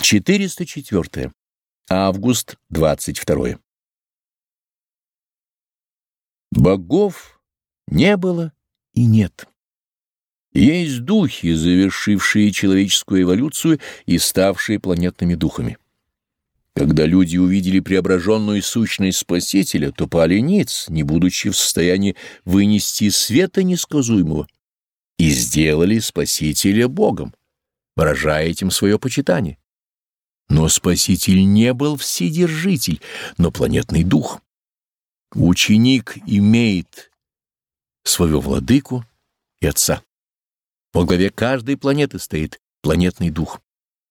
404. Август 22. Богов не было и нет. Есть духи, завершившие человеческую эволюцию и ставшие планетными духами. Когда люди увидели преображенную сущность Спасителя, то пали ниц, не будучи в состоянии вынести света несказуемого, и сделали Спасителя Богом, выражая этим свое почитание. Но Спаситель не был вседержитель, но планетный дух. Ученик имеет своего владыку и отца. Во главе каждой планеты стоит планетный дух.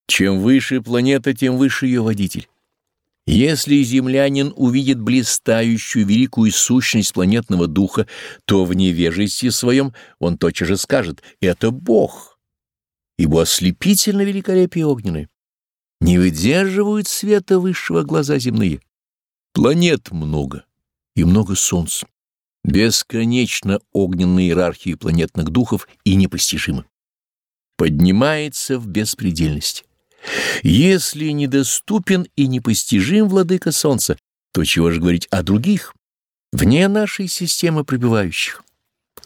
Чем выше планета, тем выше ее водитель. Если землянин увидит блистающую великую сущность планетного духа, то в невежестве своем он тотчас же скажет «это Бог», ибо ослепительно великолепие огненное не выдерживают света высшего глаза земные. Планет много и много солнц. Бесконечно огненная иерархия планетных духов и непостижима. Поднимается в беспредельность. Если недоступен и непостижим владыка солнца, то чего же говорить о других, вне нашей системы пребывающих?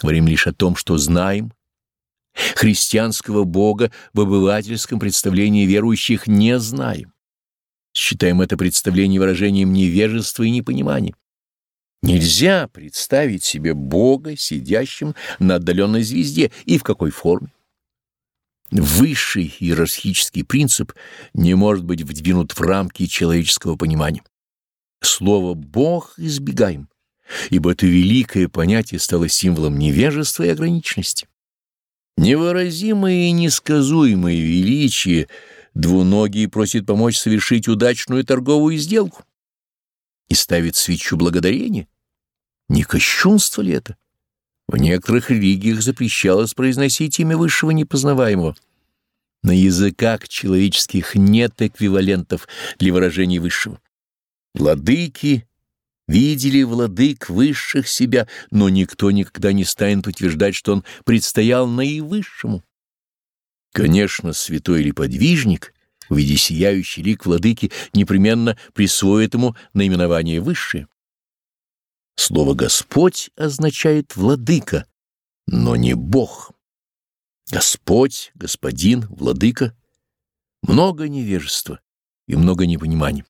Говорим лишь о том, что знаем, Христианского Бога в обывательском представлении верующих не знаем. Считаем это представление выражением невежества и непонимания. Нельзя представить себе Бога, сидящим на отдаленной звезде, и в какой форме. Высший иерархический принцип не может быть вдвинут в рамки человеческого понимания. Слово «Бог» избегаем, ибо это великое понятие стало символом невежества и ограниченности. Невыразимое и несказуемое величие двуногий просит помочь совершить удачную торговую сделку и ставит свечу благодарения. Не кощунство ли это? В некоторых религиях запрещалось произносить имя высшего непознаваемого. На языках человеческих нет эквивалентов для выражений высшего. Владыки видели владык высших себя, но никто никогда не станет утверждать, что он предстоял наивысшему. Конечно, святой или подвижник, увидя сияющий лик владыки, непременно присвоит ему наименование высшее. Слово «Господь» означает «владыка», но не Бог. Господь, Господин, Владыка — много невежества и много непонимания.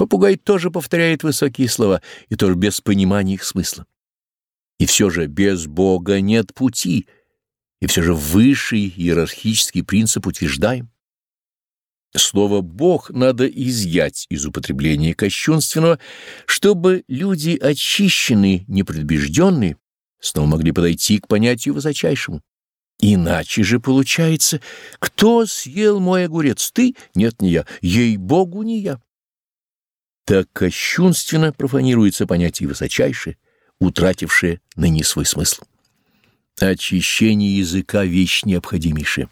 Попугай тоже повторяет высокие слова, и тоже без понимания их смысла. И все же без Бога нет пути, и все же высший иерархический принцип утверждаем. Слово «Бог» надо изъять из употребления кощунственного, чтобы люди очищенные, непредбежденные, снова могли подойти к понятию высочайшему. Иначе же получается, кто съел мой огурец? Ты? Нет, не я. Ей-богу, не я. Так кощунственно профанируется понятие высочайшее, утратившее ныне свой смысл. Очищение языка — вещь необходимейшая.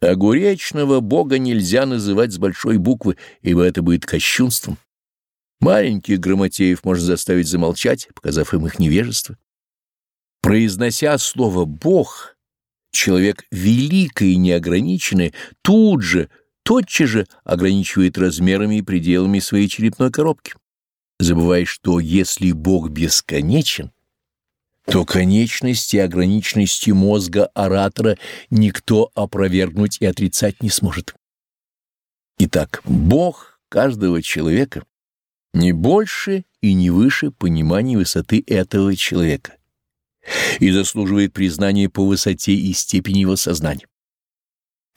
Огуречного бога нельзя называть с большой буквы, ибо это будет кощунством. Маленьких грамотеев можно заставить замолчать, показав им их невежество. Произнося слово «бог», человек великое и неограниченное тут же — тотчас же ограничивает размерами и пределами своей черепной коробки, забывая, что если Бог бесконечен, то конечности и ограниченности мозга оратора никто опровергнуть и отрицать не сможет. Итак, Бог каждого человека не больше и не выше понимания высоты этого человека и заслуживает признания по высоте и степени его сознания.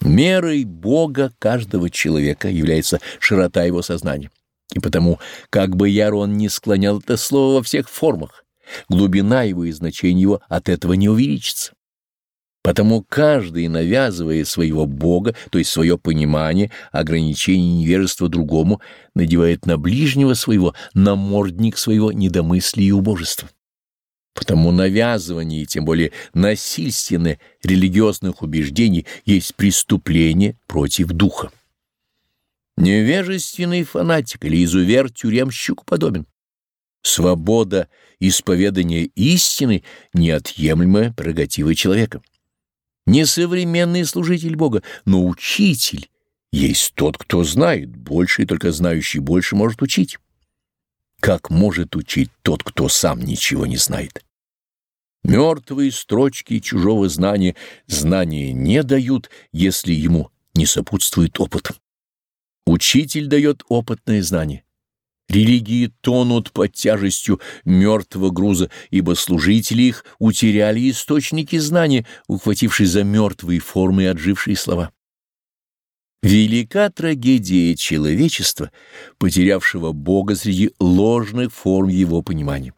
Мерой Бога каждого человека является широта его сознания. И потому, как бы яр он не склонял это слово во всех формах, глубина его и значение его от этого не увеличится. Потому каждый, навязывая своего Бога, то есть свое понимание, ограничение невежества другому, надевает на ближнего своего намордник своего недомыслия и убожества. Потому навязывание, и тем более насильственное религиозных убеждений есть преступление против духа. Невежественный фанатик или изувер тюремщику подобен. Свобода исповедания истины — неотъемлемая прерогатива человека. Не современный служитель Бога, но учитель Есть тот, кто знает больше, и только знающий больше может учить. Как может учить тот, кто сам ничего не знает? Мертвые строчки чужого знания знания не дают, если ему не сопутствует опыт. Учитель дает опытное знание. Религии тонут под тяжестью мертвого груза, ибо служители их утеряли источники знания, ухватившись за мертвые формы и отжившие слова. Велика трагедия человечества, потерявшего Бога среди ложных форм его понимания.